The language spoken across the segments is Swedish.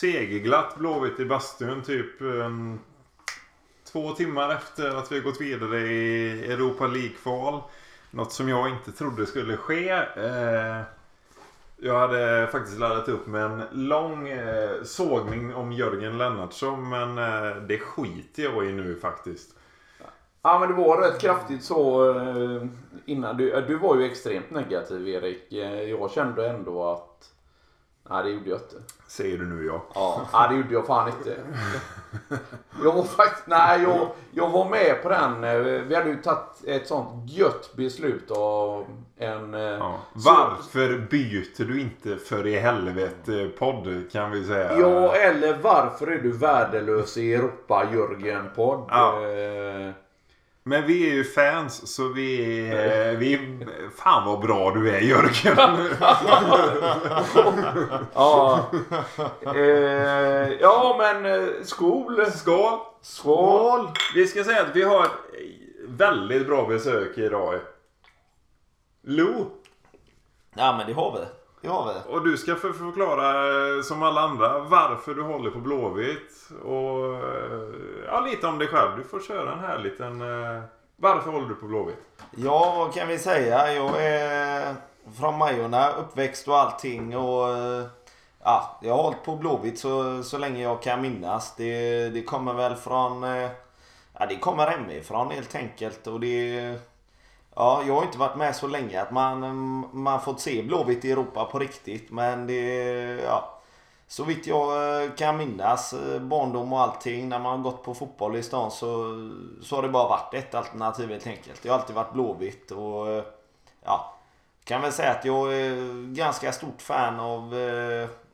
segerglatt Blåvitt i bastun typ um, två timmar efter att vi gått vidare i Europa League-kval. Något som jag inte trodde skulle ske. Eh, jag hade faktiskt laddat upp med en lång eh, sågning om Jörgen Lennartsson men eh, det skiter jag i nu faktiskt. Ja men det var rätt kraftigt så eh, innan. Du, du var ju extremt negativ Erik. Eh, jag kände ändå att... Nej det gjorde jag inte. Säger du nu ja. Ja, nej, det gjorde jag fan inte. Jag var faktiskt, nej jag, jag var med på den. eh, Vi hade ju tagit ett sånt gött beslut av en... eh, ja. Varför byter du inte för i helvete podd kan vi säga. Ja, eller varför är du värdelös i Europa Jörgen-podd? Ja. Eh, Men vi är ju fans så vi, vi... Fan vad bra du är Jörgen. Ja, eh, ja men eh, skol. Skål! Skål. Vi ska säga att vi har ett väldigt bra besök idag. Lo. Ja men det har vi. Det har vi. Och du ska få förklara eh, som alla andra varför du håller på Blåvitt. Och eh, ja, lite om dig själv. Du får köra en här liten... eh, Varför håller du på Blåvitt? Ja vad kan vi säga? Jag är från Majorna, uppväxt och allting. Och, ja, jag har hållit på Blåvitt så, så länge jag kan minnas. Det, det kommer väl från... Ja, det kommer hemifrån helt enkelt. Och det... Ja, jag har inte varit med så länge att man, mm, man fått se Blåvitt i Europa på riktigt. Men det... Ja, så vitt jag eh, kan minnas, eh, barndom och allting, när man har gått på fotboll i stan så, så har det bara varit ett alternativ helt enkelt. Det har alltid varit Blåvitt och eh, ja, kan väl säga att jag är ganska stort fan av,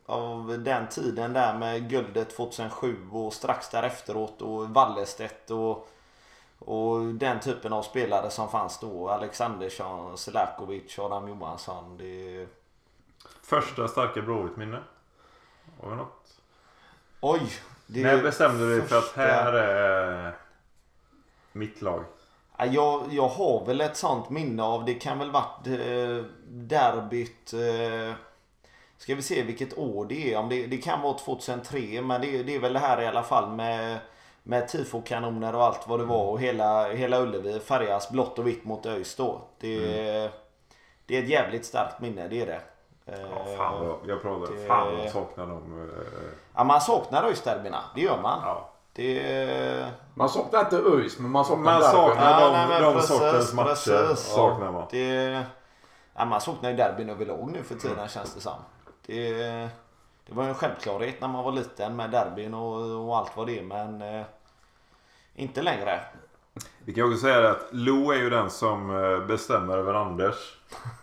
av den tiden där med guldet 2007 och strax därefteråt och Wallerstedt och, och den typen av spelare som fanns då. Alexandersson, Selakovic, Adam Johansson. Det... Första starka Blåvitt-minne? Har vi något? Oj! Det När bestämde du dig för att här är mitt lag? Ja, Jag, jag har väl ett sånt minne av, det kan väl varit eh, derbyt. Eh, ska vi se vilket år det är. Om det, det kan vara 2003 men det, det är väl det här i alla fall med, med tifokanoner och allt vad det var och hela, hela Ullevi färgas blått och vitt mot ÖIS då. Det, det är ett jävligt starkt minne, det är det. Ja, fan vad, jag pratar. det- Fan vad saknar dem. eh, Ja, man saknar ÖIS-derbyna, det gör man. Ja. Det, Man saknar inte ÖIS men man saknar Man saknar de, nej, de precis, sortens matcher. precis. Saknar man. Det, ja, man saknar ju derbyn överlag nu för tiden känns det som. Det, det var ju en självklarhet när man var liten med derbyn och, och allt vad det är men eh, inte längre. Vi kan också säga att Lo är ju den som eh, bestämmer över Anders.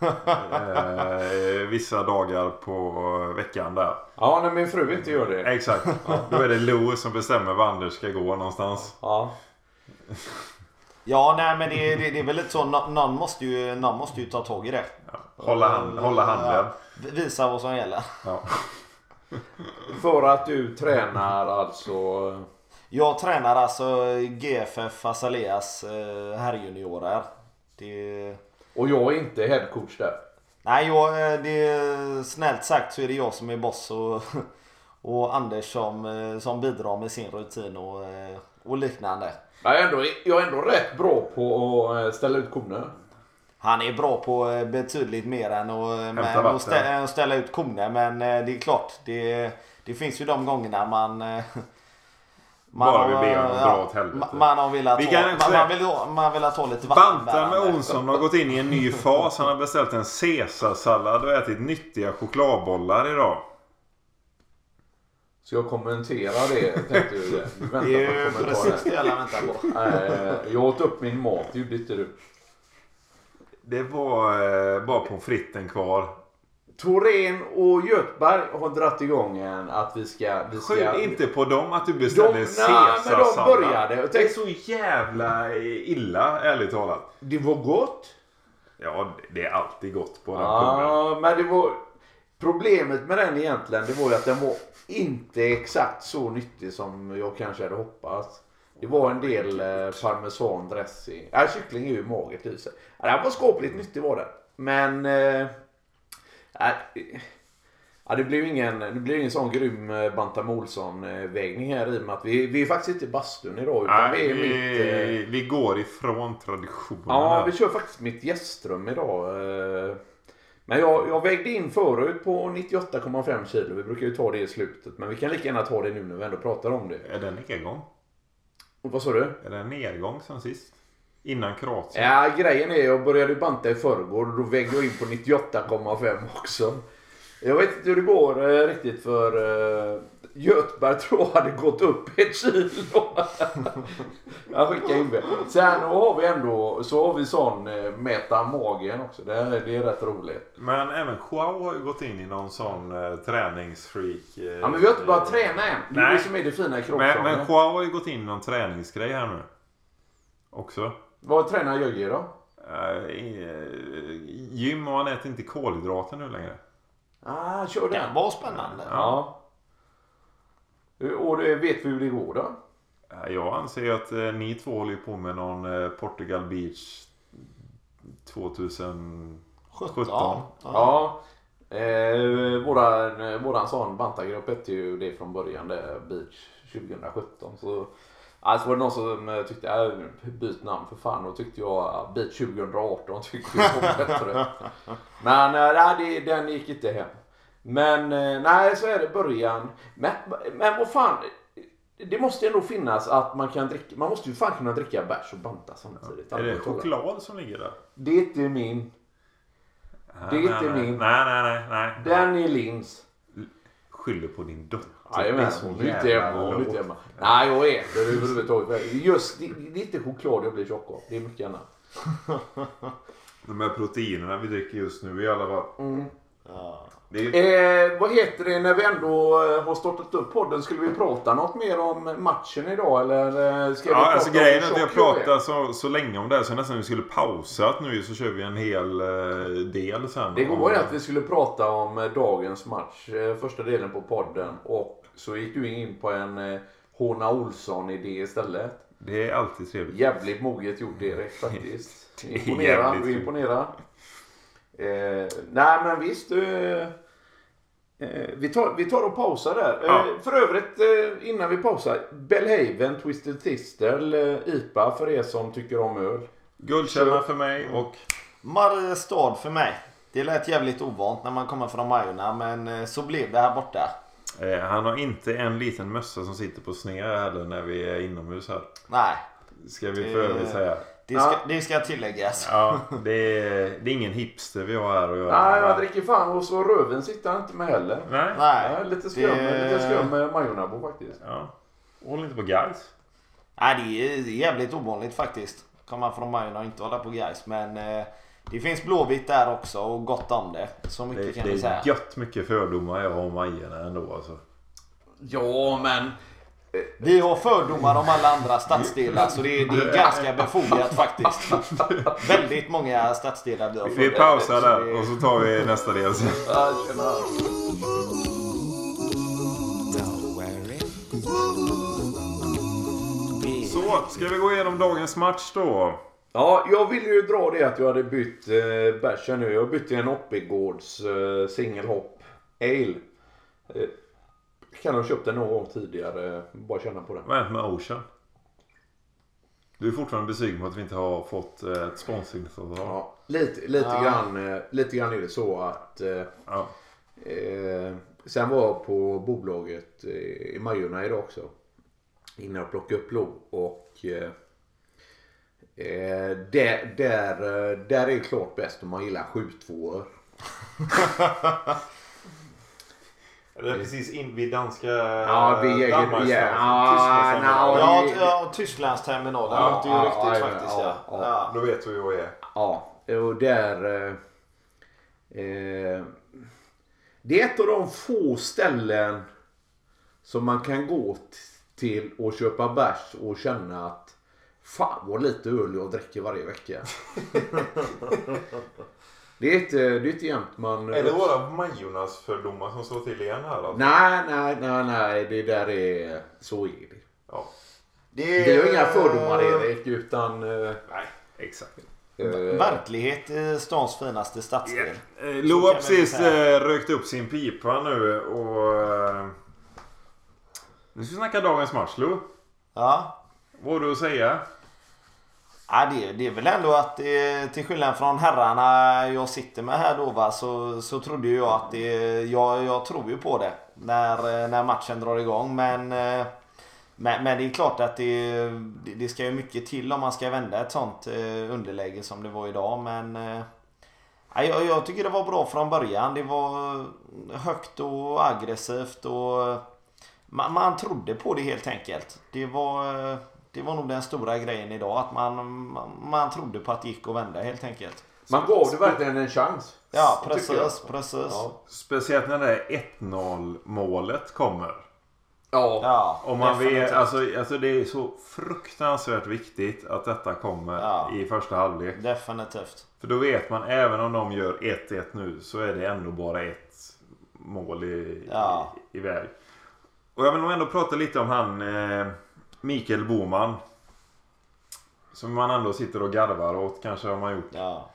eh, vissa dagar på veckan där. Ja, när min fru inte gör det. Exakt. Då är det Lo som bestämmer var Anders ska gå någonstans. Ja. Ja nej men det, det, det är väl lite så. Nå- Någon måste ju, någon måste ju ta tag i det. Hålla, hand, hålla handen. Ja, visa vad som gäller. Ja. För att du tränar alltså... Jag tränar alltså GFF Azaleas eh, herrjuniorer. Det... Och jag är inte headcoach där. Nej, jag, eh, det är, snällt sagt så är det jag som är boss och, och Anders som, eh, som bidrar med sin rutin och, och liknande. Jag är, ändå, jag är ändå rätt bra på att ställa ut koner. Han är bra på eh, betydligt mer än att, eh, med, vatten. att, stä, att ställa ut koner men eh, det är klart. Det, det finns ju de gångerna man... eh, Bara vi har, ber honom ja, dra åt helvete. ma- Man har velat Vi ha, man, man, vill, ha- man vill ha lite Bantam vattenbärande. med Onsson har gått in i en ny fas. Han har beställt en caesarsallad och ätit nyttiga chokladbollar idag. Ska jag kommentera det? Tänkte du väntar Det är på ju precis det alla väntar på. Eh, Jag åt upp min mat, det gjorde inte du. Det var eh, bara pommes fritesen kvar. Torén och Göteborg har dragit igång en att vi ska... Vi ska Skyll inte på dem att du de, beställde nej, caesarsallad. men de började. Och Det är tänkte, så jävla illa ärligt talat. det var gott. Ja, det är alltid gott på den. Ja, men det var... Problemet med den egentligen, det var ju att den var inte exakt så nyttig som jag kanske hade hoppats. Det var en del eh, parmesan dressing. Ja, kyckling är ju magert i sig. Ja, den var skapligt nyttig var den. Men... Eh, äh, Ja, det blev ingen, det blev ingen sån grym eh, Bantam Olsson-vägning här i och med att vi, vi är faktiskt inte i bastun idag. Utan Nej, vi är mitt, eh, vi, vi går ifrån traditionen. Ja, här. vi kör faktiskt mitt gästrum idag. eh. Men jag, jag vägde in förut på 98,5 kilo. Vi brukar ju ta det i slutet. Men vi kan lika gärna ta det nu när vi ändå pratar om det. Är det en nedgång? Och vad sa du? Är det en nedgång sen sist? Innan Kroatien? Ja, grejen är jag började banta i förrgår och då vägde jag in på 98,5 också. Jag vet inte hur det går eh, riktigt för eh, Göteborg tror jag hade gått upp ett kilo. jag skickar in det. Sen har vi ändå så har vi sån eh, mäta magen också. Det är, det är rätt roligt. Men även Joao har ju gått in i någon sån eh, träningsfreak. Eh, Ja, men vi har inte börjat träna än. Det är Nej. det som är det fina i Men, men Joao har ju gått in i någon träningsgrej här nu. Också. Vad tränar Jögge då? Uh, gym och han äter inte kolhydrater nu längre. Ah, kör Det den. var spännande. Ja. Och det vet vi hur det går då? Eh, Jag anser att eh, ni två håller på med någon eh, Portugal Beach 2017. 17. Ja. Ja. Eh, våran, våran sån bantargrupp hette ju det från början, det Beach 2017. Så, alltså var det någon som eh, tyckte, äh, byt namn för fan. Då tyckte jag äh, Beach 2018 tyckte jag var bättre. Men eh, nej, det, den gick inte hem. Men eh, nej, så är det början. Men, men vad fan. Det måste ändå finnas att man kan dricka, man måste ju fan kunna dricka bärs och banta samtidigt. Är det choklad som ligger där? Det är inte min. Det är Nej, inte nej, min. Nej, nej, nej. nej. Den är Lins. Skyller på din dotter. Jajamän, hon är inte hemma. Hon är inte hemma. Nej, jag äter överhuvudtaget. Just, det, det är inte choklad jag blir tjock av. Det är mycket annat. De här proteinerna vi dricker just nu i alla fall. Ja. Ju... Eh, vad heter det när vi ändå eh, har startat upp podden? Skulle vi prata något mer om matchen idag eller eh, ska vi Ja, prata alltså om grejen är att vi har pratat så, så länge om det här så nästan vi skulle pausat nu så kör vi en hel eh, del sen. Det går ju att vi skulle prata om eh, dagens match, eh, första delen på podden. Och så gick du in på en eh, Hona Olsson-idé istället. Det är alltid trevligt. Jävligt moget gjort Erik faktiskt. Jävligt du imponerad. Eh, nej men visst. Eh, eh, vi, tar, vi tar och pausar där. Ja. Eh, för övrigt eh, innan vi pausar. Bellhaven Twisted Tistel eh, IPA för er som tycker om öl. Guldkälla för mig och Mariestad för mig. Det lät jävligt ovant när man kommer från Majorna men eh, så blev det här borta. eh, han har inte en liten mössa som sitter på sned heller när vi är inomhus här. Nej, Ska vi för övrigt säga. Det ska, Ja. det ska tilläggas. Ja, det är, det är ingen hipster vi har här att göra Nej, jag dricker fan och så röven sitter han inte med heller. Nej. Nej, Ja, lite skum, det- lite skum med Majornabo faktiskt. Ja. Håll inte på guys. Nej, det är det jävligt ovanligt faktiskt. Komma från Majorna och inte hålla på guys men eh, det finns Blåvitt där också och gott om det. Så mycket Det, kan det vi säga. är gött mycket fördomar jag har om Majerna ändå alltså. Ja, men... Vi har fördomar om alla andra stadsdelar så det är, det är ganska befogat faktiskt. Väldigt många stadsdelar vi har Vi fördomar. pausar Så där det- och så tar vi nästa del sen. Så, ska vi gå igenom dagens match då? Ja, jag ville ju dra det att jag hade bytt eh, bärs här nu. Jag bytte en Oppigårds eh, singelhopp ale. Kan ha köpt den någon gång tidigare. Bara känna på den. Vad har hänt med Ocean? Du är fortfarande besviken på att vi inte har fått eh, ett sponsringsavtal. Ja, lite, lite, ja. Grann, eh, lite grann är det så att... Eh, ja. Eh, sen var jag på bolaget i Majorna idag också. Innan jag plockade upp lov. Och eh, där, där, där är det klart bäst om man gillar 7 2 Det är precis in vid danska... Ja, vid egen... Danmark, ja, ja, ja, Tysklandsterminalen ja, låter ju ja, riktigt ja, faktiskt. Ja, ja. Ja. Då vet du hur jag är. Ja, och där... Eh, eh, det är ett av de få ställen som man kan gå till och köpa bärs och känna att fan vad lite öl jag dricker varje vecka. det, är inte, det är inte jämt man... Är det våra Majornas fördomar som slår till igen här alltså? Nej, nej, nej, nej. Det där är... Så är det. Ja. Det är ju inga fördomar Erik utan... eh, Nej, exakt. Eh, Verklighet i stans finaste stadsdel. Eh, Så Lo har precis eh, rökt upp sin pipa nu och... Eh, nu ska vi snacka dagens match Lo. Ja. Vad har du att säga? Ja, det, det är väl ändå att det, till skillnad från herrarna jag sitter med här då va, så, så trodde ju jag att det, jag, jag tror ju på det när, eh, när matchen drar igång. Men, eh, men, men det är klart att det, det ska ju mycket till om man ska vända ett sånt underläge som det var idag. Men ja, jag, jag tycker det var bra från början. Det var högt och aggressivt och man, man trodde på det helt enkelt. Det var, det var nog den stora grejen idag. Att man, man, man trodde på att det gick att vända helt enkelt. Man gav det verkligen en chans. Ja, precis. precis. Ja. Speciellt när det där 1-0 målet kommer. Ja. Ja, Om man vet, alltså, alltså det är så fruktansvärt viktigt att detta kommer Ja. i första halvlek. Definitivt. För då vet man även om de gör 1-1 nu så är det ändå bara ett mål i, Ja. i, iväg. Och jag vill nog ändå prata lite om han eh, Mikael Boman. Som man ändå sitter och garvar åt kanske har man gjort. Ja.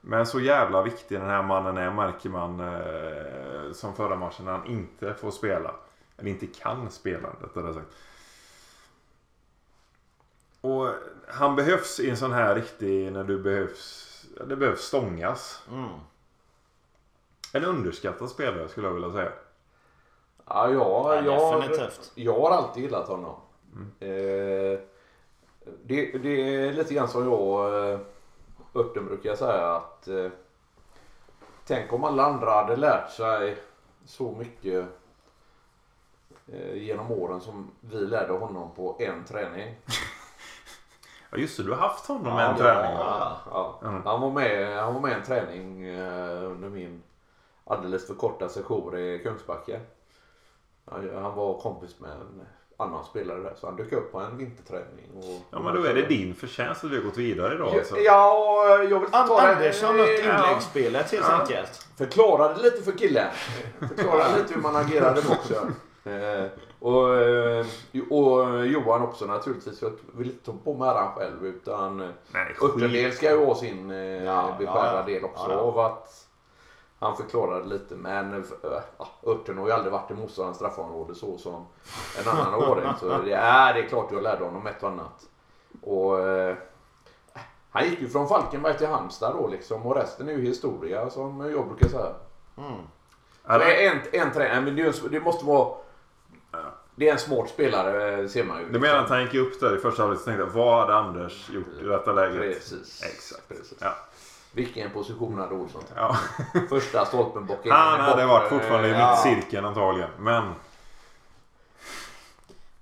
Men så jävla viktig den här mannen är märker man eh, som förra matchen när han inte får spela. Eller inte kan spela rättare sagt. Och han behövs i en sån här riktig när du behövs. Det behövs stångas. Mm. En underskattad spelare skulle jag vilja säga. Ja, Ja, jag, jag, definitivt. jag har alltid gillat honom. Eh, det, det är lite grann som jag eh, Örten brukar säga att eh, Tänk om alla andra hade lärt sig så mycket eh, genom åren som vi lärde honom på en träning. Ja just det, du har haft honom Ja, med en träning. Ja, ja. Mm. Han, var med, han var med en träning eh, under min alldeles för korta session i Kungsbacka. Han, han var kompis med en annan spelare där så han dök upp på en vinterträning. Och, Ja men då är det din förtjänst att vi har gått vidare idag alltså. Ja, jag vill An- ta det- Anders har mött inläggsspelet helt Ja. enkelt. Förklarade lite för killen. Förklarade lite hur man agerade också. Eh, och, eh, och Johan också naturligtvis. Jag vill inte ta på mig äran själv utan Nej, Örtendel ska ju ha sin eh, Ja, beskärda ja, ja. del också Ja, ja. av att han förklarade lite men eh, ja, Örten har ju aldrig varit i motståndarens straffområde så som en annan har varit. Så det, ja, det är klart jag lärde honom ett och annat. Och, eh, han gick ju från Falkenberg till Halmstad då liksom och resten är ju historia som jag brukar säga. Mm. Det- En, en tränare, men det, det måste vara... Det är en smart spelare eh, ser man ju. Du menar att han gick upp där i första halvlek och tänkte vad hade Anders gjort i detta läget? Precis. Exakt. Precis. Ja. Vilken position hade Olsson? Ja. Första stolpen bak in. Han hade varit fortfarande i eh, ja. mittcirkeln antagligen. Men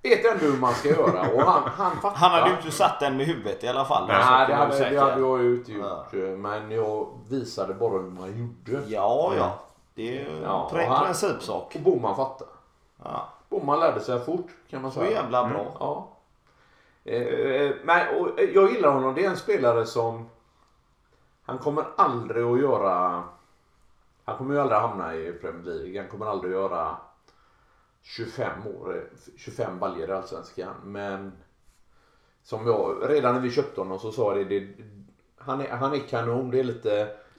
Vet ändå hur man ska göra och han, han fattar. Han hade ju inte satt den med huvudet i alla fall. Nej, Så kan det hade, det hade jag ju inte gjort. Ja. Men jag visade bara hur man gjorde. Ja, ja. Det är ju Ja, en principsak. Och Boman fattade. Ja. Boman lärde sig fort kan man Så säga. jävla bra. Ja. Eh, men, och, eh, jag gillar honom. Det är en spelare som... Han kommer aldrig att göra... Han kommer ju aldrig hamna i Premier League. Han kommer aldrig att göra 25 år, eh, 25 baljor i Allsvenskan. Men som jag, redan när vi köpte honom så sa jag det, det han, är, han är kanon. Det är lite,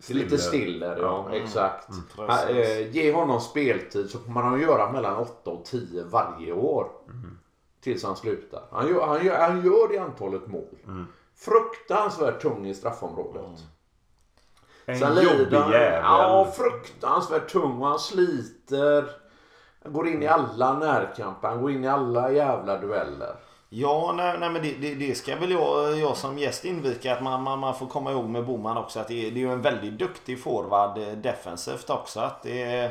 är lite Stiller. stiller. Ja, Mm. exakt. Precis. Han, eh, ge honom speltid så kommer han att göra mellan 8 och 10 varje år. Tills han slutar. Han gör, han gör, han gör det antalet mål. Fruktansvärt tung i straffområdet. En Sen jobbig jävel. Ja, fruktansvärt tung och han sliter. Han går in i alla närkamper. Han går in i alla jävla dueller. Ja, nej, nej men det, det, det ska väl jag, jag som gäst invika att man, man, man får komma ihåg med Boman också att det, är- det är ju en väldigt duktig forward eh, defensivt också. Att det, är,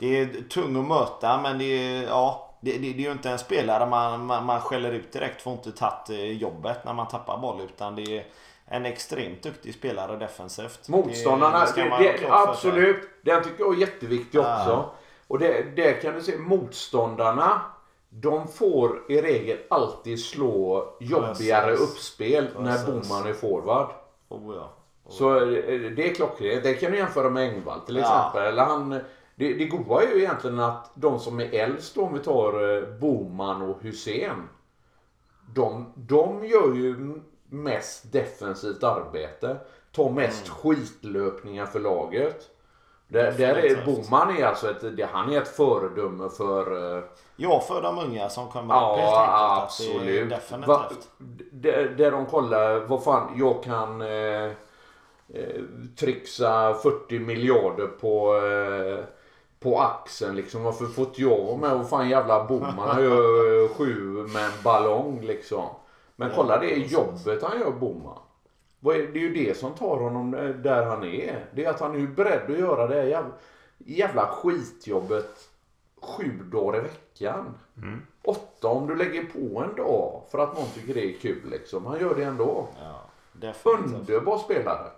det är tung att möta men det är, ja, det, det, det är ju inte en spelare man, man, man skäller ut direkt för att inte tagit eh, jobbet när man tappar boll utan det är en extremt duktig spelare defensivt. Motståndarna, det, det, sig. absolut. Den tycker jag är jätteviktig Ja. också. Och det, det kan du se, motståndarna de får i regel alltid slå jobbigare Precis. uppspel när. Boman är forward. Oh, ja. Så eh, det är klockrent. Det kan du jämföra med Engvall till Ja. exempel. Eller han, det, det goda är ju egentligen att de som är äldst, om vi tar eh, Boman och Hussein. De, de gör ju mest defensivt arbete. Tar mest skitlöpningar för laget. Där, där är. Boman är alltså ett, han är ett föredöme för eh, Ja, för de unga som kommer Ja, upp helt enkelt. att det är absolut. Va, där, där de kollar, vad fan, jag kan eh, eh, trixa 40 miljarder på, eh, på axeln liksom. Varför får inte jag vara med? Vad fan jävla Boman gör eh, sju med en ballong liksom. Men kolla det jobbet han gör Boman. Det är ju det som tar honom eh, där han är. Det är att han är beredd att göra det jävla, jävla skitjobbet sju dagar i veckan. Åtta om du lägger på en dag för att någon tycker det är kul liksom. Han gör det ändå. Ja. Underbar spelare.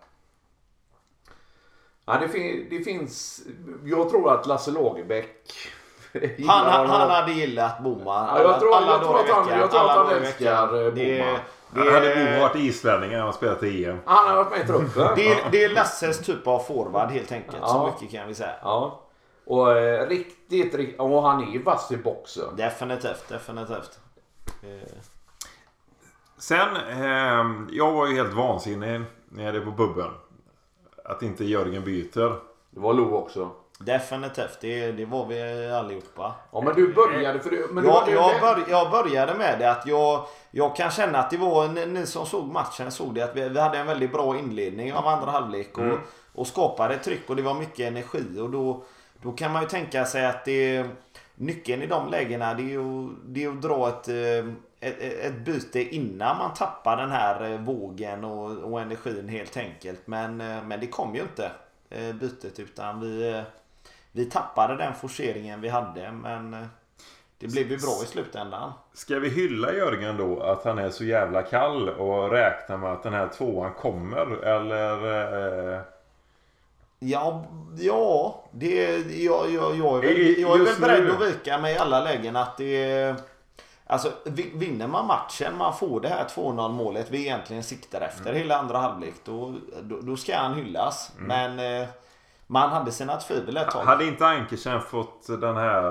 Ja, det, fin- det finns... Jag tror att Lasse Lagerbäck Han, han, han hade gillat Boman. Ja, jag tror- jag tror att han- jag tror att alla han älskar, eh, Det- Boman. det- Hade Boman varit islänning hade han spelat i EM. Han har varit med i truppen. Det är, det är Lasses typ av forward helt enkelt. Ja. Så mycket kan vi säga. Ja. Och eh, riktigt, riktigt... Och han är ju vass i boxen. Definitivt, definitivt. Eh, Sen, ehm, jag var ju helt vansinnig nere på bubben. Att inte Jörgen byter. Det var Lo också. Definitivt, det, det var vi allihopa. Ja men du började för du... Men du jag, ju jag, det- bör, jag började med det att jag, jag kan känna att det var, ni, ni som såg matchen såg det att vi, vi hade en väldigt bra inledning av andra halvlek och, och skapade tryck och det var mycket energi och då, då kan man ju tänka sig att det Nyckeln i de lägena det är ju, det är att dra ett, eh, ett, ett byte innan man tappar den här eh, vågen och, och energin helt enkelt. Men, eh, men det kom ju inte bytet utan vi, vi tappade den forceringen vi hade men eh, det blev ju bra i slutändan. Ska vi hylla Jörgen då att han är så jävla kall och räkna med att den här tvåan kommer? Eller? Eh, Ja, ja det, jag, jag, jag är väl, jag är väl beredd nu. att vika mig i alla lägen att det Alltså vi- vinner man matchen, man får det här 2-0 målet vi egentligen siktar efter Mm. hela andra halvlek. Då, då, då ska han hyllas. Mm. Men eh, man hade sina tvivel ett tag. hade inte Ankersen fått den här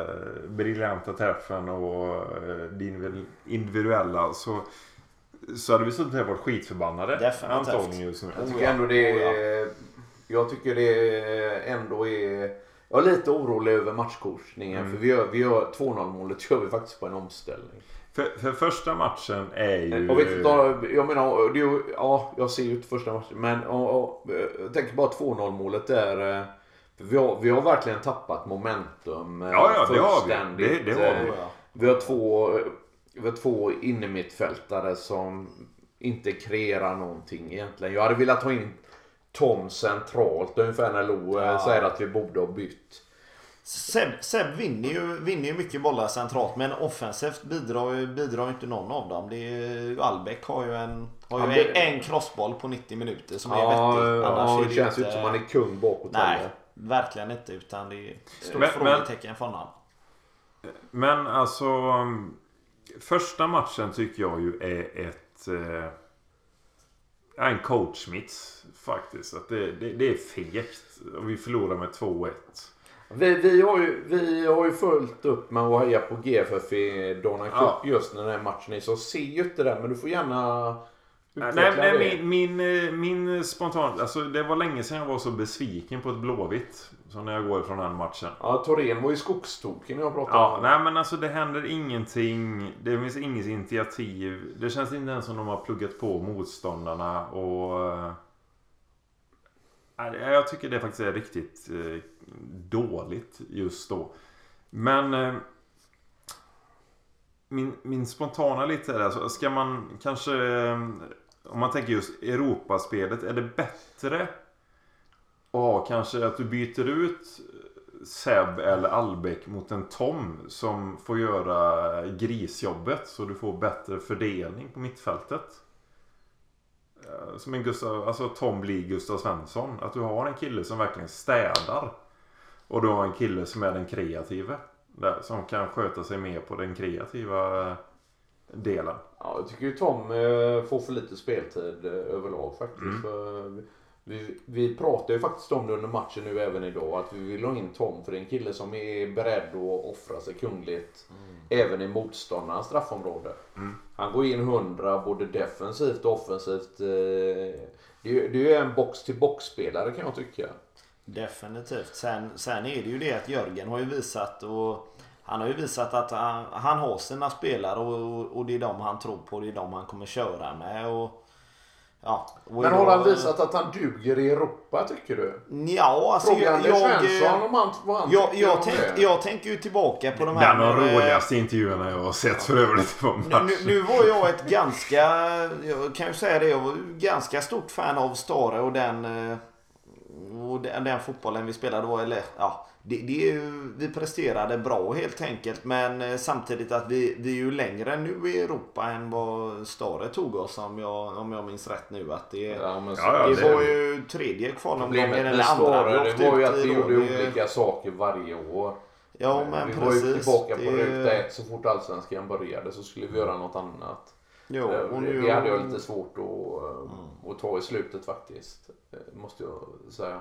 eh, briljanta träffen och eh, det individu- individuella så, så hade vi suttit här och varit skitförbannade. Definitivt. Antagligen just nu. Jag tycker ändå det är... Jag tycker det ändå är... Jag är lite orolig över matchcoachningen. För vi gör, vi gör 2-0 målet gör vi faktiskt på en omställning. För, för första matchen är ju... Och vet du, då, jag menar, ju, ja, jag ser ju inte första matchen. Men och, och, jag tänker bara 2-0 målet där. eh, Vi har, vi har verkligen tappat momentum. eh, Ja, ja, det har vi. fullständigt. Det- det har vi. Eh, Vi har två, vi har två innermittfältare som inte kreerar någonting egentligen. Jag hade velat ha in Tom centralt ungefär när Lo eh, Ja. säger att vi borde ha bytt. Seb, Seb vinner, ju, vinner ju mycket bollar centralt men offensivt bidrar ju, bidrar inte någon av dem. Det är, Albeck har ju en, har ju det- en crossboll på 90 minuter som är Ja, vettig. Annars ja, det det känns ju inte- som man är kung bakåt Nej, heller. verkligen inte. Utan det är ett stort Men- men- frågetecken för honom. Men alltså... um, Första matchen tycker jag ju är ett... Eh, en coachmiss faktiskt. Att det, det, det är fegt. Och vi förlorar med 2-1. Vi, vi, har ju, vi har ju följt upp med att heja på GFF i Donna Cup Ja. just när den här matchen är. Så ser ju inte det men du får gärna Nej, nej, min, min, eh, min spontan... Alltså det var länge sedan jag var så besviken på ett Blåvitt. Som när jag går ifrån den matchen. Ja, Torén var ju skogstokig när jag pratade Ja, om nej men alltså det händer ingenting. Det finns inget initiativ. Det känns inte ens som de har pluggat på motståndarna och... Jag tycker det faktiskt är riktigt eh, dåligt just då. Men... Eh, min, min spontana lite är alltså, ska man kanske... Eh, om man tänker just Europaspelet, är det bättre att ha kanske att du byter ut Seb eller Albeck mot en Tom som får göra grisjobbet så du får bättre fördelning på mittfältet. Eh, Som en Gustav, alltså Tom blir Gustav Svensson. Att du har en kille som verkligen städar. Och du har en kille som är den kreativa. Där, som kan sköta sig mer på den kreativa eh, delen. Ja, jag tycker ju Tom eh, får för lite speltid överlag faktiskt. Mm. För Vi, vi pratade ju faktiskt om det under matchen nu även idag. Att vi vill ha in Tom för en kille som är beredd att offra sig kungligt. Även i motståndarnas straffområde. Mm. Han går in 100 både defensivt och offensivt. eh, Det är ju det är ju en box-till-box-spelare kan jag tycka. Definitivt. Sen, sen är det ju det att Jörgen har ju visat och han har ju visat att han, han har sina spelare och, och det är de han tror på. Det är de han kommer köra med. Och, ja, Men har han visat att han duger i Europa tycker du? Ja, alltså Fråga Anders Svensson om han, vad han jag, tycker jag, om tänk, det. jag tänker ju tillbaka på de här... Bland de med- roligaste intervjuerna jag har sett för övrigt på Nu, matchen. nu, nu var jag ett ganska, jag kan ju säga det, jag var ganska stort fan av Stare och den, eh, och den, den fotbollen vi spelade då. Eller, ja, det, det är ju, vi presterade bra helt enkelt men eh, samtidigt att vi, vi är ju längre nu i Europa än vad Stare tog oss om jag, om jag minns rätt nu. Att det, Ja, men så- Ja, det det- var ju tredje kvalomgången eller andra Stare vi det var ju att vi gjorde Det- olika saker varje år. Ja men vi precis. var ju tillbaka på Det- ruta ett så fort allsvenskan började så skulle vi göra något annat. Jo, Eh, och det, det hade jag lite svårt att, eh, att ta i slutet faktiskt. eh, Måste jag säga.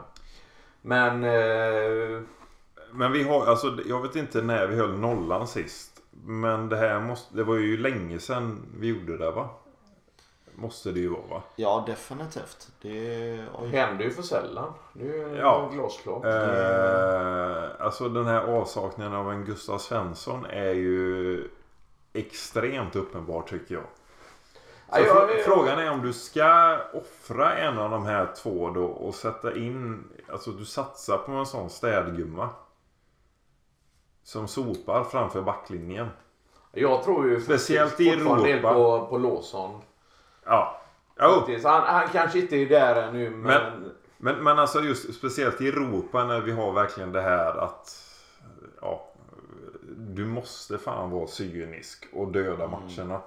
Men eh, Men vi har, alltså jag vet inte när vi höll nollan sist. Men det här måste, det var ju länge sedan vi gjorde det va? Måste det ju vara va? Ja definitivt. Det, oj. händer ju för sällan. Det är ju Ja. glasklart. Eh, alltså den här avsaknaden av en Gustav Svensson är ju extremt uppenbar tycker jag. Så Ja, jag- frå- jag- Frågan är om du ska offra en av de här två då och sätta in, alltså du satsar på en sån städgumma. Som sopar framför backlinjen. Jag tror ju Speciellt i Europa. på, på Lawson. Ja. Faktiskt. Han, han kanske inte är där ännu men... Men- men, men alltså just speciellt i Europa när vi har verkligen det här att ja, du måste fan vara cynisk och döda matcherna.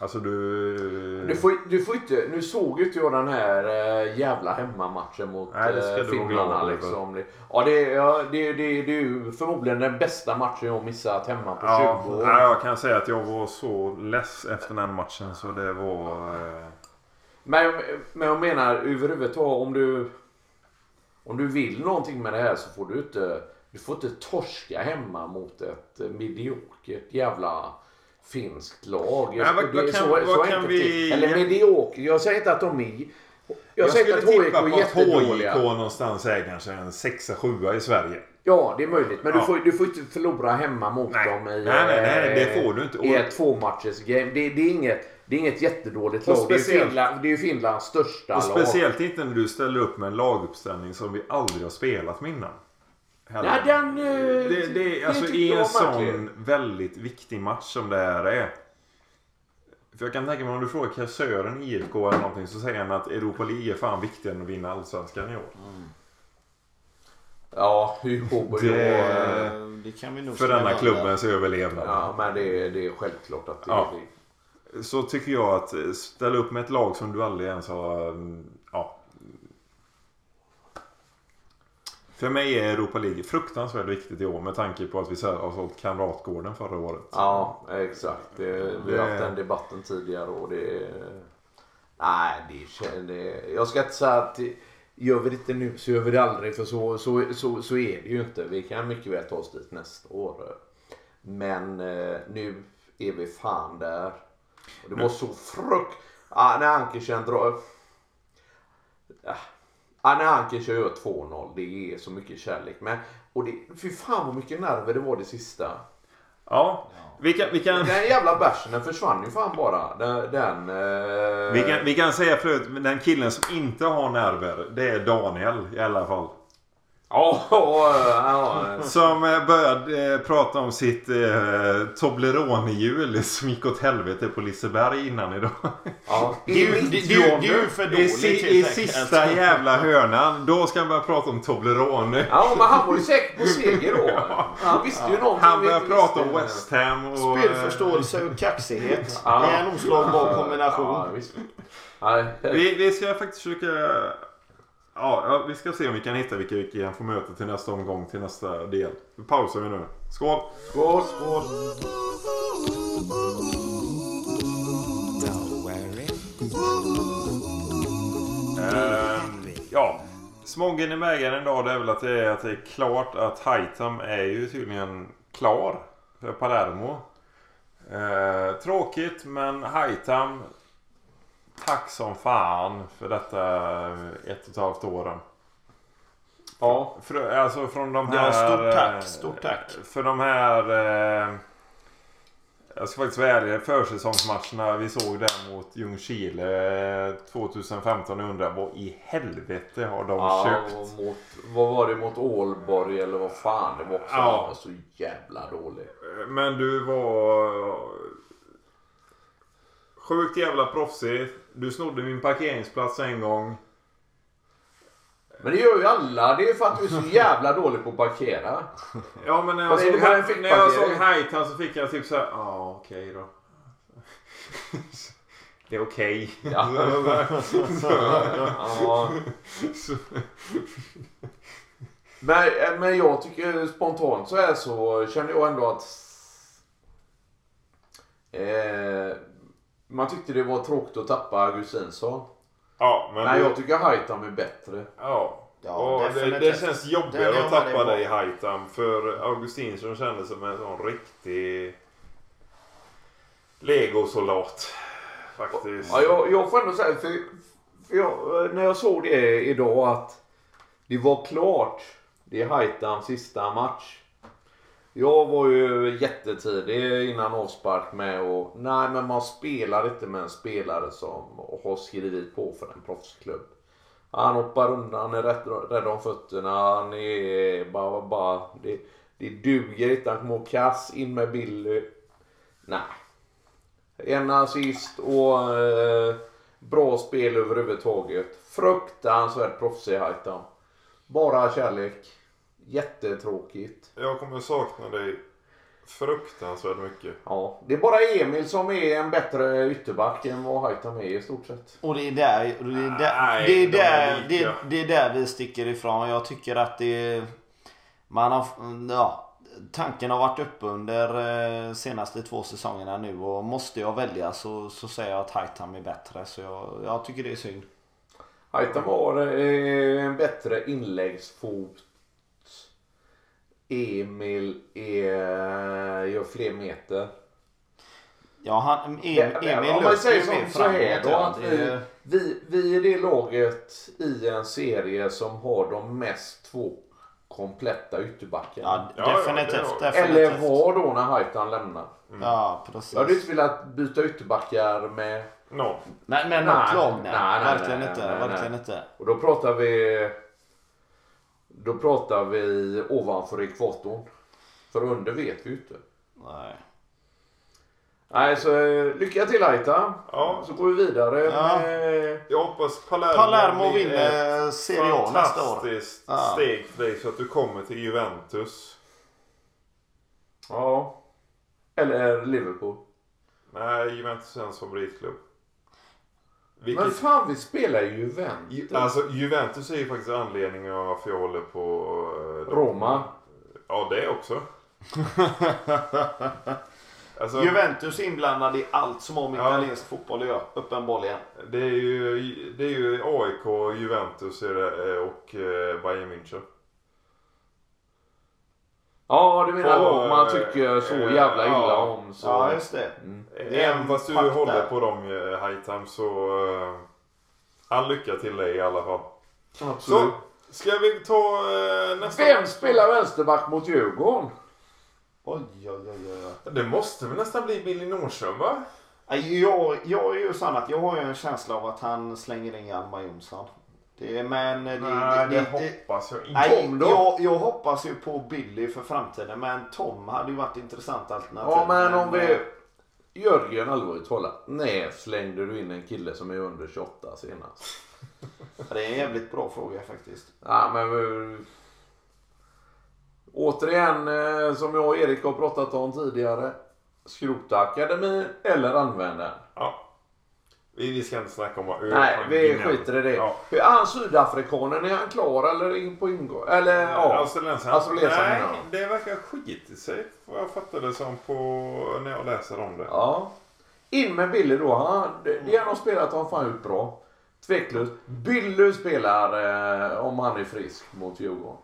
Alltså du... Du får, du får inte, nu såg ju inte jag den här äh, jävla hemmamatchen mot Nej, det ska äh, över. Liksom. Ja, det, ja det, det, det är ju förmodligen den bästa matchen jag missat hemma på Ja, 20 år. ja, jag kan säga att jag var så less efter den matchen så det var... Eh, Men, men jag menar överhuvudtaget om du om du vill någonting med det här så får du inte du får inte torska hemma mot ett eh, mediokert jävla finskt lag. Nej, vad- Det vad kan- vad kan enkelt vi- det- Eller mediokert. Jag säger inte att de är... Jag, jag säger skulle inte att tippa HIK på är att HIK jättedåliga. någonstans är kanske en sexa, sjua i Sverige. Ja, det är möjligt. Men du, Ja. får, du får inte förlora hemma mot Nej. dem i, Nej, nej, nej, det eh, får du inte. i ett tvåmatchers game. Det, det, är inget, det är inget jättedåligt lag. Det är, Finland, det är Finlands största Och lag. speciellt inte när du ställer upp med en laguppställning som vi aldrig har spelat med innan. Heller. Nej, den... eh, Det, det, alltså tyckte i en sån väldigt viktig match som det här är. För jag kan tänka mig om du frågar kassören i IFK eller någonting så säger han att Europa League är fan viktigare än att vinna Allsvenskan i år. Ja, jo, jo, Det- eh, det kan vi nog För denna klubbens överlevnad. Ja, men det, är- det är självklart att det Ja. är det. Så tycker jag att eh, ställa upp med ett lag som du aldrig ens har... mm, Ja. För mig är Europa League fruktansvärt viktigt i år med tanke på att vi har sålt Kamratgården förra året. Ja, exakt. Det, vi har haft den debatten tidigare och det... Nej, det, det Jag ska inte säga att gör vi det inte nu så gör vi det aldrig för så, så, så, så är det ju inte. Vi kan mycket väl ta oss dit nästa år. Men eh, nu är vi fan där. Och det var så frukt... Ah, när Ankersen drar... Ah, när Ankersen gör 2-0, det är så mycket kärlek. Men, och det, fy fan vad mycket nerver det var det sista. Ja, vi kan, vi kan, Den jävla bärsen den försvann ju fan bara. Den... den eh... vi kan, vi kan säga förut, den killen som inte har nerver, det är Daniel i alla fall. Ja, ja, ja. Som eh, började eh, prata om sitt eh, Toblerone-hjul som gick åt helvete på Liseberg innan idag. ja. Du, du, du, du är ju för I, dålig si, helt I sista jävla hörnan, då ska han börja prata om Toblerone. Ja, men han var ju säker på seger då. Han visste ju någonting Han inte prata om West Ham och... Spelförståelse och kaxighet. Ja. Det är en oslagbar kombination. Ja, Vi, vi ska faktiskt försöka... Ja, ja, vi ska se om vi kan hitta vilka vi kan få möta till nästa omgång, till nästa del. Nu pausar vi nu. Skål! Skål, skål. Worry. Eh, Smoggen i bägaren idag det är väl att det är, att det är klart att Haitam är ju tydligen klar för Palermo. Eh, tråkigt men Haitam Tack som fan för detta ett och ett halvt åren. Ja. För, alltså från de Ja, här... stort tack, eh, stort tack. För de här... Eh, jag ska faktiskt vara ärlig. Försäsongsmatcherna vi såg där mot Ljungskile eh, 2015 och undrar vad i helvete har de Ja, köpt? mot, vad var det mot Ålborg eller vad fan det var också. Ja. Var så jävla dålig. Men du var... Sjukt jävla proffsig. Du snodde min parkeringsplats en gång. Men det gör ju alla. Det är för att du är så jävla dålig på att parkera. Ja men när jag såg, här, när jag såg? Haitam så fick jag typ såhär, ja ah, okej då. Det är okej. Ja. ja. Men, men jag tycker spontant så är så känner jag ändå att eh, man tyckte det var tråkigt att tappa Augustinsson. Ja men du, jag tycker Haitam är bättre. Ja. Ja, det, det känns jobbigare att tappa dig. Haitam. För Augustinsson kändes som en sån riktig legosoldat. Faktiskt. Ja, jag, jag får ändå säga, för, för jag, när jag såg det idag att det var klart. Det är Haitams sista match. Jag var ju jättetidig innan avspark med och nej men man spelar inte med en spelare som har skrivit på för en proffsklubb. Han hoppar undan, han är rätt, rädd om fötterna, han är bara, bara det, det duger inte. Han kommer kass, in med Billy. Nej. En assist och eh, bra spel överhuvudtaget. Fruktansvärt proffsig Haitam. Bara kärlek. Jättetråkigt. Jag kommer sakna dig fruktansvärt mycket. Ja, det är bara Emil som är en bättre ytterback än vad Haitam är i stort sett. Och det är där, och det är där, Nej, det är de är det, det är där vi sticker ifrån. Jag tycker att det man har, ja, tanken har varit uppe under eh, senaste två säsongerna nu och måste jag välja så, så säger jag att Haitam är bättre. Så jag, jag tycker det är synd. Haitam har eh, en bättre inläggsfot. Emil är, gör fler meter. Ja, han, Em- Det- det- Emil Om man säger ju som så här då ja. att Det vi, är- vi, vi är det laget i en serie som har de mest två kompletta ytterbackarna. Ja, Ja, ja, definitivt. har- Eller definitivt. var då när Haitam lämnar. Ja, precis. Jag hade inte velat byta ytterbackar med Någon. Nej, men Nej, något lag nej. nej, nej, Verkligen nej, inte. nej, nej. verkligen inte. Och då pratar vi Då pratar vi ovanför ekvatorn. För under vet vi ju inte. Nej. Nej, så eh, lycka till Aita. Ja. Så går vi vidare Ja. med... Jag hoppas Palermo, Palermo vinner Serie A nästa år. fantastiskt steg för dig så att du kommer till Juventus. Ja. Eller Liverpool. Nej, Juventus är ens favoritklubb. Men Vilket, fan, vi spelar ju Juventus. Ju- alltså Juventus är ju faktiskt anledningen varför jag håller på... eh, Roma. Ja, det också. alltså, Juventus är inblandad i allt som har med Ja. italiensk fotboll att göra. Uppenbarligen. det är ju, det är ju AIK, Juventus är det, eh, och eh, Bayern München. Ja, du menar lag man tycker så eh, jävla illa ja. om. Så. Ja, just det. Mm. Det är en Även fast du pakt håller på dem eh, Haitam så... Uh, all lycka till dig i alla fall. Så, Absolut. ska vi ta uh, nästa Vem spelar vänsterback mot Djurgården? Oj, oj, oj, oj. Det måste väl nästan bli Billy Nordström va? Jag, jag är ju sån att jag har ju en känsla av att han slänger in Hjalmar Jonsson. Det, men det, Nej, det, det, det, hoppas jag inte. Nej, Tom då? jag, jag hoppas ju på Billy för framtiden. Men Tom hade ju varit ett intressant alternativ. Ja, men om eh, vi... Jörgen, allvarligt talat. När slängde du in en kille som är under 28 senast? Det är en jävligt bra fråga faktiskt. Ja, men... vi- Återigen, eh, som jag och Erik har pratat om tidigare. Skrota akademin eller använda den. Ja. Vi, vi ska inte snacka om vad ö Nej, vi gnäll. skiter i det. Ja. Hur- Är han sydafrikanen? Är han klar eller in på ingång? Eller ja. Australiensaren? Australiensaren, Nej, ja. det verkar skit i sig. Vad jag fattade som på när jag läser om det. ja. In med Billy då. Han, det, det han har spelat har han fan gjort bra. Tveklöst. Billy spelar eh, om han är frisk mot Djurgården.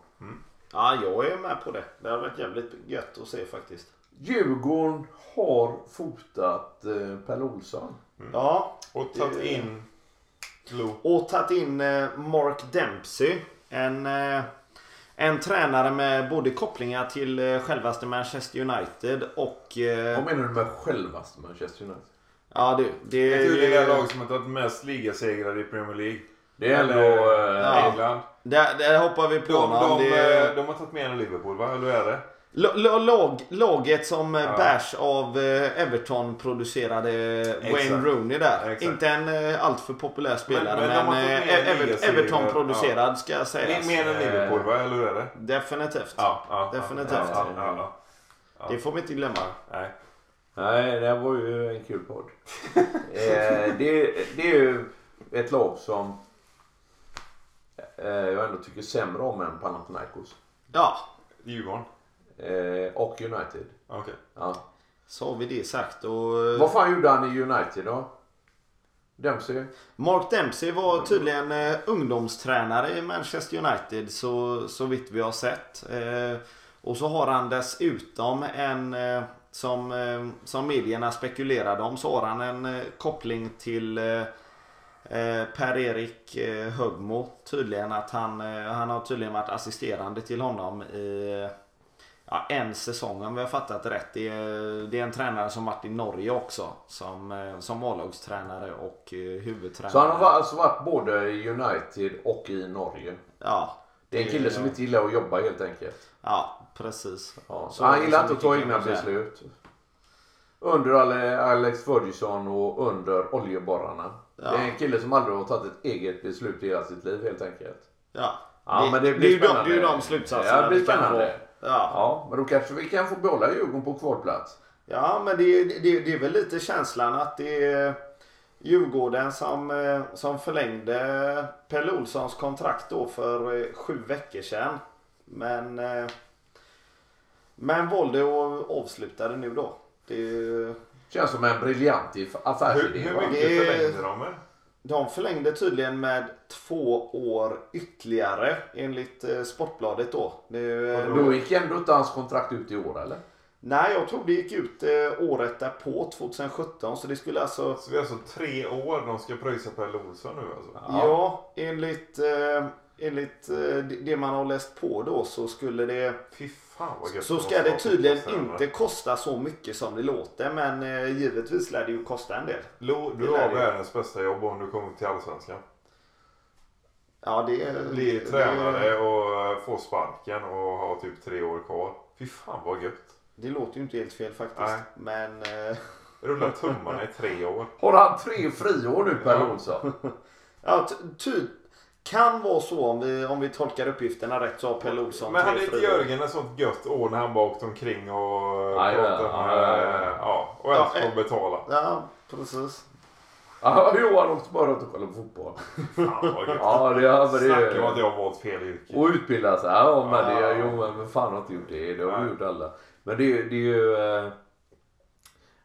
Ja, jag är med på det. Det hade varit jävligt gött att se faktiskt. Djurgården har fotat eh, Pelle Olsson. Ja, Och tagit in Lo. och tagit in eh, Mark Dempsey. En, eh, en tränare med både kopplingar till eh, självaste Manchester United och... Vad menar du med självaste Manchester United? Ja, du. Det Jag tror det är det är lag som har tagit mest ligasegrar i Premier League. Det är ändå... England. Där, där hoppar vi på De, de, Det- de har tagit mer än Liverpool va? Eller hur är det? Lag, laget som Ja. ja. bärs av eh, Everton producerade Exakt. Wayne Rooney där. Exakt. Inte en eh, alltför populär spelare men men, eh, mer Ever-. Everton producerad ska sägas. Mer än Liverpool va? Eller hur är det? Definitivt. Ja, ja, Definitivt. Ja, ja, ja, ja. Det får vi inte glömma. Nej. Nej, det var ju en kul podd. eh, det, det är ju ett lag som eh, jag ändå tycker sämre om än Panathinaikos. Ja, Djurgården? Eh, och United. Okej. Ja. så har vi det sagt. Och, Vad fan gjorde han i United då? Dempsey? Mark Dempsey var tydligen eh, ungdomstränare i Manchester United så, så vitt vi har sett. Eh, och så har han dessutom en, eh, som, eh, som medierna spekulerade om, så har han en eh, koppling till eh, eh, Per-Erik eh, Högmo. Tydligen att han, eh, han har tydligen varit assisterande till honom i eh, ja, en säsong om vi har fattat det rätt. Det är, det är en tränare som varit i Norge också. Som, eh, som A-lagstränare och eh, huvudtränare. Så han har alltså varit både i United och i Norge. Ja, Det är en kille som inte gillar att jobba helt enkelt. ja precis. Ja. Så- han gillar inte att ta egna beslut. Under Ale- Alex Ferguson och under oljeborrarna. Ja. Det är en kille som aldrig har tagit ett eget beslut i hela sitt liv helt enkelt. Ja, Ja, men det det, blir är ju de, spännande. det är ju de slutsatserna Ja, det blir spännande. Ja. Ja, men då kanske vi kan få behålla Djurgården på kvalplats. ja, men det, det, det är väl lite känslan att det är Djurgården som, eh, som förlängde Pelle Olssons kontrakt då för eh, sju veckor sedan. Men, eh, men valde att avsluta det nu då. Det, Känns som en briljant Hur, affärsidé. hur va? mycket förlängde de med? De förlängde tydligen med två år ytterligare enligt eh, Sportbladet då. Det, Då gick ändå inte hans kontrakt ut i år eller? nej, jag tror det gick ut eh, året därpå, 2017. Så det skulle alltså, Så det är alltså tre år de ska pröjsa Per Olsson nu alltså? ja, enligt, eh, enligt eh, det det man har läst på då så skulle det, Fy fan så ska det tydligen inte kosta så mycket som det låter. Men eh, givetvis lär det ju kosta en del. Lo, du Det har det. världens bästa jobb om du kommer till Allsvenskan. Ja, det Bli det- tränare och eh, få sparken och ha typ tre år kvar. Fy fan vad gött. Det låter ju inte helt fel faktiskt. Nej. Men eh, Rulla tummarna i tre år. Har han tre friår nu Per Ja. Olsson? Ja, ty, kan vara så om vi, om vi tolkar uppgifterna rätt så har Pelle Olsson Men hade inte. Jörgen ett sånt gött år när han bara åkte omkring och eh, Ja, ja, pratade ja, med... ja, ja, ja. Ja, och Ja, ens eh. få betala. Ja, precis. Ja, Johan åkte bara runt och kollade på fotboll. Ja, det, ja, men det Snacka om att jag valt fel yrke. Och utbilda sig. Ja, men det, Ja. jo, men fan har inte gjort det. Det har gjort alla. Men det, det är ju... Eh,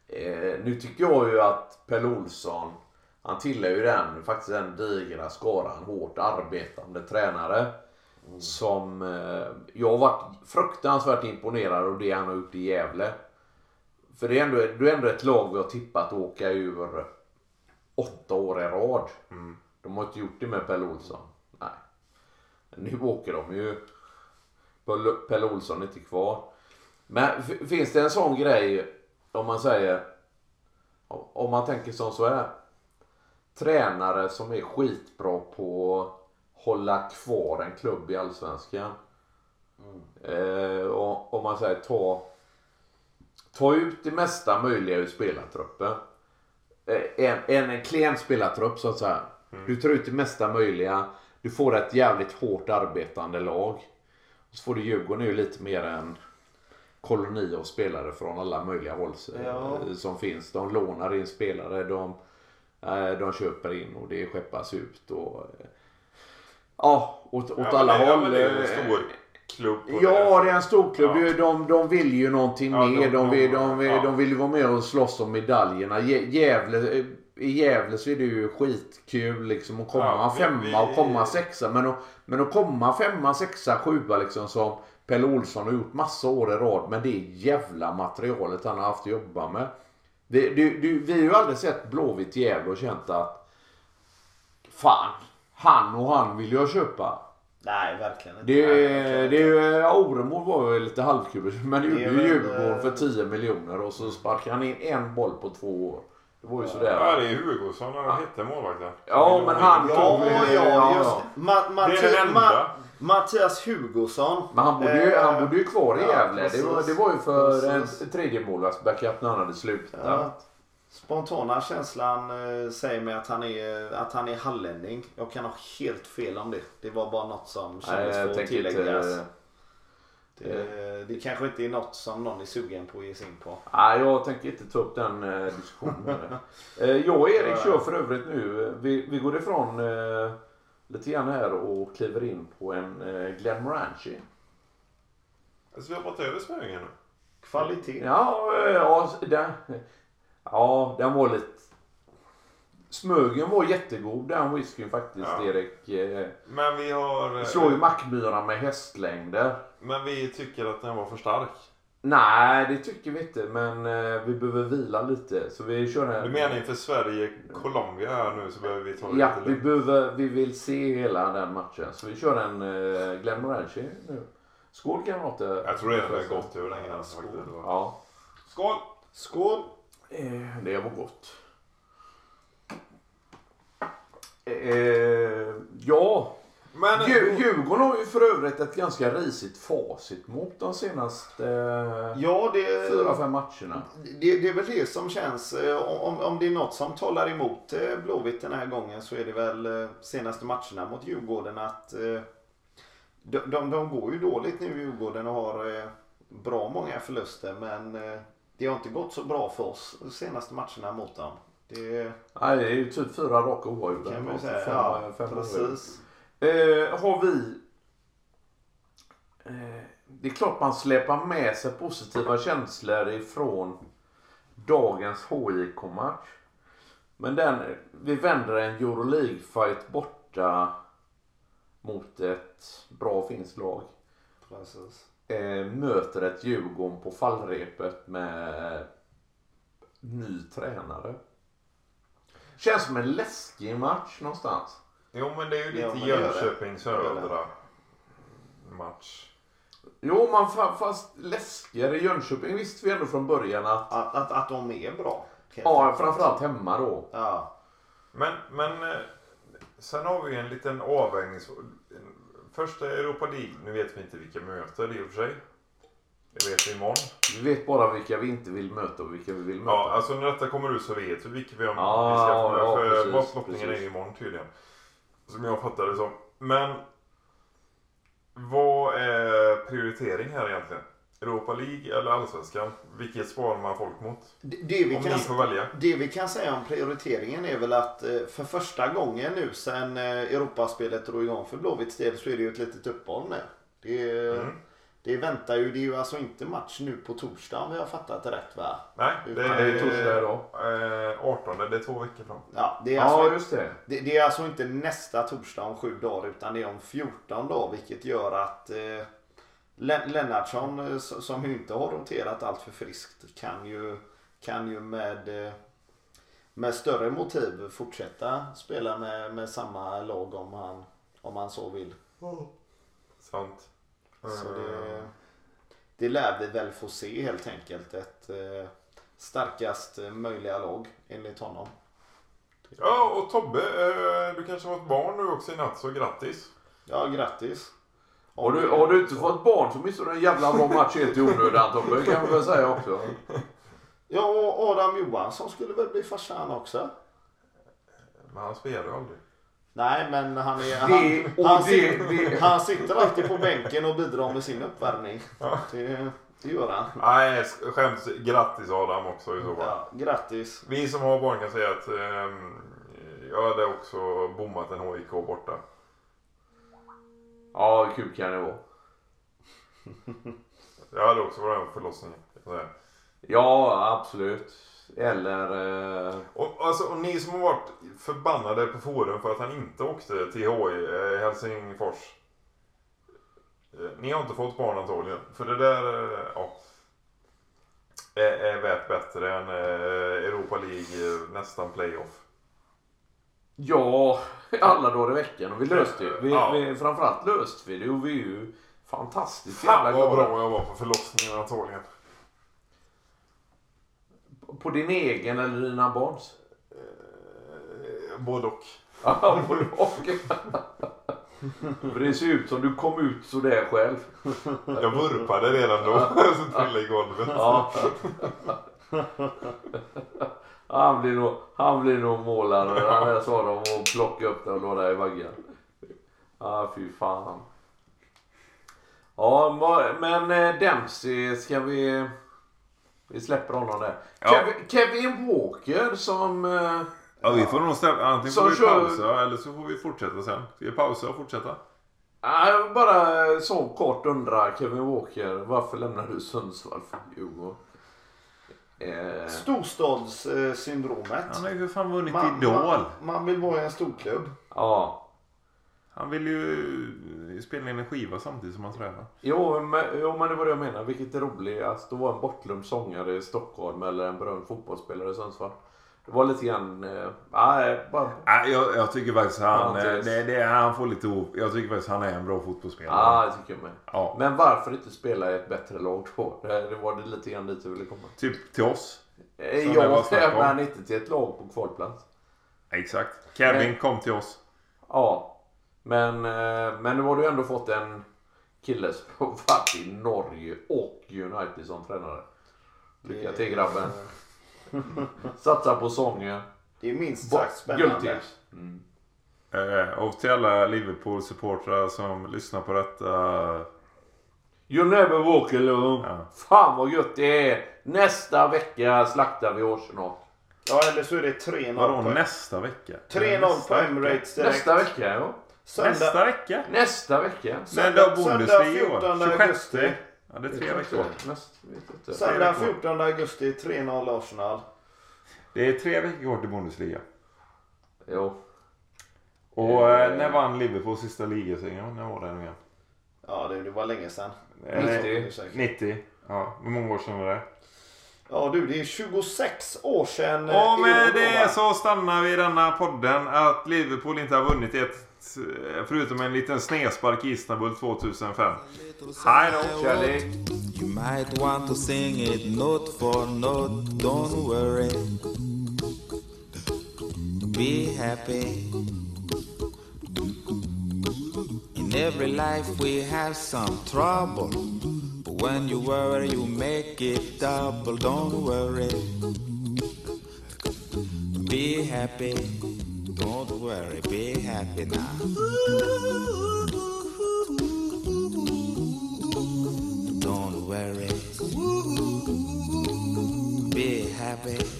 eh, nu tycker jag ju att Pelle Olsson, han tillhör ju den, faktiskt den digra skaran hårt arbetande tränare. Som eh, jag har varit fruktansvärt imponerad av det han har gjort i Gävle. För det är ändå, det är ändå ett lag vi har tippat att åka ur åtta år i rad. Mm. De har inte gjort det med Pelle Olsson. Nej. Nu åker de ju. Pelle- Olsson är inte kvar. Men finns det en sån grej om man säger om man tänker som så här. Tränare som är skitbra på att hålla kvar en klubb i Allsvenskan. Eh, och, om man säger ta ta ut det mesta möjliga ur spelartruppen. Eh, en, en, en klen spelartrupp så att säga. Du tar ut det mesta möjliga. Du får ett jävligt hårt arbetande lag. Och så får du Djurgården är ju lite mer en koloni av spelare från alla möjliga håll eh, Ja. som finns. De lånar in spelare, de, eh, de köper in och det skeppas ut. Och, eh, ja, åt, åt Ja, alla men det- ja, håll. men det är en eh, stor klubb. Ja, det är en stor klubb. Ja. De, de vill ju någonting Ja, mer. de- De, vill, de- de, vill, ja. de vill ju vara med och slåss om medaljerna. Gä- Gävle, eh, i Gävle så är det ju skitkul liksom att komma Ja, vi- femma och komma sexa. Men att, men att komma femma, sexa, sjua liksom som Pelle Olsson har gjort massa år i rad med det jävla materialet han har haft att jobba med. Det, det, det, vi har ju aldrig sett Blåvitt Gävle och känt att fan, han och han vill jag köpa. Nej, verkligen inte. Det, Nej, det är inte. ju, Oremo var ju lite halvkul men det gjorde är ju Djurgården för eh, 10 miljoner och så sparkade han in en boll på två år. Det var ju sådär. Ja, det är Hugosson. Han hette målvakten. Ja, men han Ja, ja, just ja. det. Ma- Det är den enda. Ma- Mattias Hugosson. Men han bodde, ju, Eh, han bodde ju kvar i ja, Gävle. det, var, det var ju för Precis. en tredje målvaktsbackup när han hade slutat. Ja. Spontana känslan eh, säger mig att han, är, att han är hallänning. Jag kan ha helt fel om det. Det var bara något som kändes för att tilläggas. inte... Det, det kanske inte är något som någon är sugen på att ge sig in på. Nej, jag tänker inte ta upp den eh, diskussionen. eh, jag och Erik kör för övrigt nu. eh, Vi, vi går ifrån eh, lite grann här och kliver in på en eh, Glen Moranchi. Alltså, vi har hoppat över Smögen nu. Kvalitet. Ja, eh, ja, den, ja, den var lite... Smögen var jättegod den whiskyn faktiskt Ja. Erik. Eh, Men vi har... eh, slår ju Mackmyra med hästlängder. Men vi tycker att den var för stark. Nej, det tycker vi inte. Men eh, vi behöver vila lite. Så vi kör här. Du menar inför Sverige-Colombia här nu så behöver vi ta det Ja, lite vi, lugnt. behöver, vi vill se hela den matchen. Så vi kör en uh, Glen Moranchi nu. Skål kamrater. Jag tror redan det har gått över den gränsen Skål. faktiskt. Ja, Skål! Skål! eh, det var gott. Eh, ja, Men... Djur- Djurgården har ju för övrigt ett ganska risigt facit mot de senaste eh, Ja, det... fyra, fem matcherna. Det, det är väl det som känns. eh, Om, om det är något som talar emot eh, Blåvitt den här gången så är det väl senaste matcherna mot Djurgården att de, de, de går ju dåligt nu Djurgården och har bra många förluster men det har inte gått så bra för oss de senaste matcherna mot dem. Det Nej, det är ju typ fyra raka oavgjorda. kan man Fem- säga. fem Ja, oavgjorda. precis. Eh, har vi... Eh, det är klart man släpar med sig positiva känslor ifrån dagens HIK-match. Men den, vi vänder en Euroleague-fight borta mot ett bra finskt lag. precis. Eh, möter ett Djurgården på fallrepet med ny tränare. Känns som en läskig match någonstans. Jo men det är ju Ja, lite men det gör det. Jönköpings Det gör det. södra match. Jo, man fa- fast läskigare. Jönköping visste vi ändå från början att... Att, att, att de är bra. Ja, framförallt hemma då. Ja. Men, men eh, sen har vi en liten avvägning. Första Europa League, nu vet vi inte vilka möter i och för sig. Det vet vi imorgon. Vi vet bara vilka vi inte vill möta och vilka vi vill möta. Ja, alltså när detta kommer ut så vet vi vilka vi, om, Ja, vi ska få ja, för precis, är precis. ju imorgon tydligen. Som jag fattar det som. Men vad är prioritering här egentligen? Europa League eller Allsvenskan? Vilket sparar man folk mot? Det, det, vi Om kan, ni får välja. det vi kan säga om prioriteringen är väl att eh, för första gången nu sen eh, Europaspelet drog igång för Blåvitts del så är det ju ett litet uppehåll nu. Det, Mm. Det väntar ju, det är ju alltså inte match nu på torsdag om vi har fattat det rätt va? Nej, det Det är, är torsdag idag. Eh, 18, det är två veckor fram. Ja, det är, Ja, alltså, just det. det, det är alltså inte nästa torsdag om sju dagar utan det är om 14 dagar vilket gör att eh, Len- Lennartsson eh, som ju inte har roterat allt för friskt kan ju, kan ju med, eh, med större motiv fortsätta spela med, med samma lag om han, om han så vill. Sant. Så Eh, det, det lär vi väl få se helt enkelt. Ett eh, starkast möjliga lag enligt honom. Ja, och Tobbe, eh, du kanske har ett barn nu också i natt, så grattis. Ja, grattis. Har du, har du inte fått barn så missar du en jävla bra match helt i onödan Tobbe. kan vi väl säga också. Ja, och Adam Johansson skulle väl bli farsa han också? Men han spelar ju aldrig. Nej, men han är... Det- Han, och han, det- sitter, det- han sitter alltid på bänken och bidrar med sin uppvärmning. Det, det gör han. Nej, skämt. Grattis Adam också i så fall. Ja, grattis. Vi som har barn kan säga att ehm, jag hade också bommat en HIK borta. Ja, kul kan det vara. Jag hade också varit med på förlossningen. Ja, absolut. Eller... Eh, Och, alltså, och ni som har varit förbannade på forum för att han inte åkte till HI eh, Helsingfors. Eh, ni har inte fått barn antagligen. För det där ja, är, är värt bättre än Europa League nästan playoff. ja, alla dagar i veckan. Och vi löste ju. Vi, Ja. vi, framförallt löste vi det och vi är ju fantastiskt Fan jävla vad glada. bra jag var på förlossningen antagligen. På din egen eller dina barns? Eh, både och. Ja, både och. För det ser ut som du kom ut sådär själv. Jag vurpade redan då. Så trillade i golvet. Ja. Han blir nog, han blir nog målare. Han är så de och plocka upp det och låda i vaggan. Ja, fy fan. Ja, men eh, Dempsey ska vi... Vi släpper honom där. Ja. Kevin, Kevin Walker som... eh, Ja, vi får nog ställa, antingen får vi kör- pausa eller så får vi fortsätta sen. Ska vi pausa och fortsätta? Ja, Jag bara så kort undrar Kevin Walker. Varför lämnar du Sundsvall för Djurgården? Eh, Storstadssyndromet. Han har ju för fan vunnit Man, Idol. man, man vill vara i en storklubb. ja. Han vill ju spela in en skiva samtidigt som han tränar. Jo men, jo, men det var det jag menar. Vilket är roligast. Att vara en bortglömd sångare i Stockholm eller en berömd fotbollsspelare i Sundsvall. Det var lite grann... Eh, nej, bara... Nej, jag, jag tycker faktiskt han, eh, det, det, han får lite o, Jag tycker faktiskt han är en bra fotbollsspelare. Ja, det tycker jag med. Ja. Men varför inte spela i ett bättre lag då? Det, det var det lite grann dit jag ville komma. Typ till oss. Eh, Som det var Ja, snack om. men inte till ett lag på kvalplats. Exakt. Kevin Nej. kom till oss. Ja. Men, eh, men nu har du ändå fått en kille som har varit i Norge och United som tränare. Lycka till grabben. Satsa på sången. Det är minst sagt spännande. Mm. Eh, och till alla Liverpool-supportrar som lyssnar på detta. You never walk alone. Ja. Fan vad gött det är. Nästa vecka slaktar vi Arsenal. Ja, eller så är det 3-0 Vadå nästa vecka? 3-0 på Nästa vecka? Emirates direkt. Nästa vecka ja. Söndag, Nästa vecka? Nästa vecka. Då söndag Bundesliga år? 14 26? augusti. Ja, det är tre veckor. Söndag veckor. 14 augusti 3-0 Arsenal. Det är tre veckor kvar till Bundesliga. Jo. Och Eh. eh, när vann Liverpool sista ligasegern? När var det nu igen? Ja, det, det var länge sedan. Eh, 90. 90. Ja, hur många år sedan var det? Ja du, det är 26 år sedan. eh, Och år med då, det så stannar vi i denna podden att Liverpool inte har vunnit ett Eh, förutom en liten snedspark i Istanbul 2005. Hej då! Kärlek. You might want to sing it note for note, don't worry. Be happy. In every life we have some trouble. But when you worry, you make it double, don't worry. Be happy. Don't worry, be happy now. Don't worry. Be happy.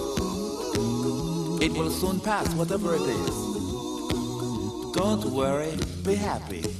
It will soon pass, whatever it is. Don't worry, be happy.